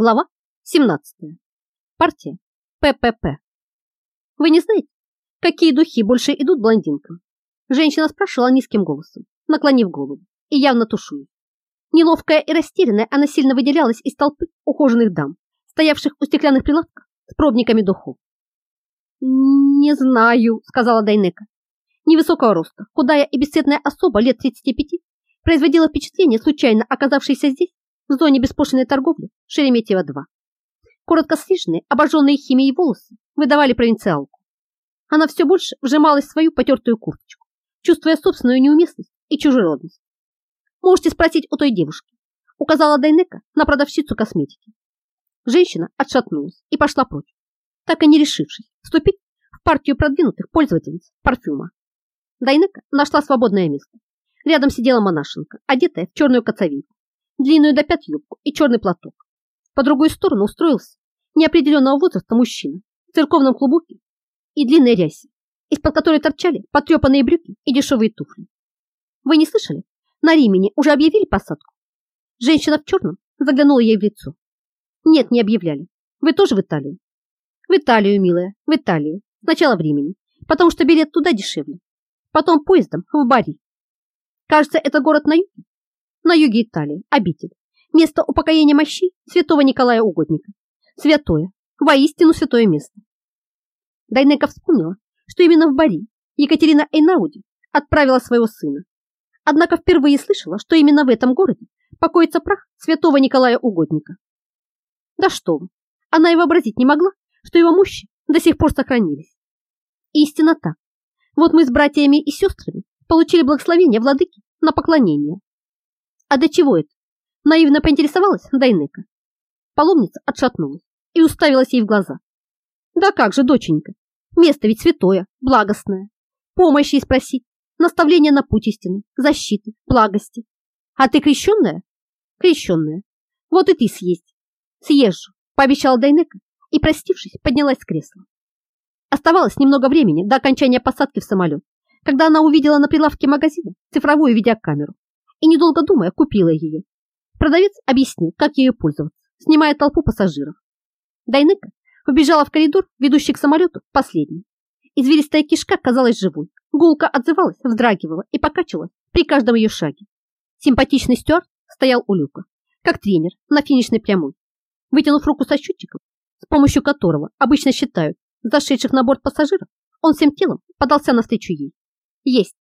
Глава 17. Партия ППП. Вы не знаете, какие духи больше идут блондинкам? Женщина спрашивала низким голосом, наклонив голову и явно тушуя. Неловкая и растерянная, она сильно выделялась из толпы ухоженных дам, стоявших у стеклянных прилавков с пробниками духов. «Не знаю», — сказала Дайнека. Невысокого роста, худая и бесцветная особа лет 35 производила впечатление случайно оказавшейся здесь в зоне беспошлиной торговли Шереметьево-2. Коротко стриженные, обожженные химией волосы выдавали провинциалку. Она все больше вжималась в свою потертую курточку, чувствуя собственную неуместность и чужеродность. «Можете спросить у той девушки», указала Дайнека на продавщицу косметики. Женщина отшатнулась и пошла прочь, так и не решившись вступить в партию продвинутых пользовательниц парфюма. Дайнека нашла свободное место. Рядом сидела монашенка, одетая в черную коцовейку длинную до пят юбку и черный платок. По другую сторону устроился неопределенного возраста мужчина в церковном клубуке и длинной рясе, из-под которой торчали потрепанные брюки и дешевые туфли. Вы не слышали? На Римени уже объявили посадку? Женщина в черном заглянула ей в лицо. Нет, не объявляли. Вы тоже в Италию? В Италию, милая, в Италию. Сначала в Римени, потому что билет туда дешевле. Потом поездом в Бари. Кажется, это город на юге на юге Италии, обитель, место упокоения мощей святого Николая Угодника. Святое, воистину святое место. Дайнека вспомнила, что именно в Бари Екатерина Эйнауди отправила своего сына. Однако впервые слышала, что именно в этом городе покоится прах святого Николая Угодника. Да что вы, она и вообразить не могла, что его мощи до сих пор сохранились. Истинно так. Вот мы с братьями и сестрами получили благословение владыки на поклонение. А до чего это? Наивно поинтересовалась Дайнека. Паломница отшатнулась и уставилась ей в глаза. Да как же, доченька, место ведь святое, благостное. Помощи и спросить, наставление на путь истины, защиты, благости. А ты крещенная? Крещенная. Вот и ты съесть. Съезжу, пообещала Дайнека и, простившись, поднялась с кресла. Оставалось немного времени до окончания посадки в самолет, когда она увидела на прилавке магазина цифровую видеокамеру и, недолго думая, купила ее. Продавец объяснил, как ею пользоваться, снимая толпу пассажиров. Дайнека побежала в коридор, ведущий к самолету, последний. Извилистая кишка казалась живой. Гулка отзывалась, вздрагивала и покачивалась при каждом ее шаге. Симпатичный стюард стоял у люка, как тренер на финишной прямой. Вытянув руку со счетчиком, с помощью которого обычно считают зашедших на борт пассажиров, он всем телом подался навстречу ей. Есть.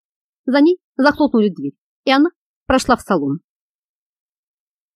За ней захлопнули дверь, и она прошла в салон.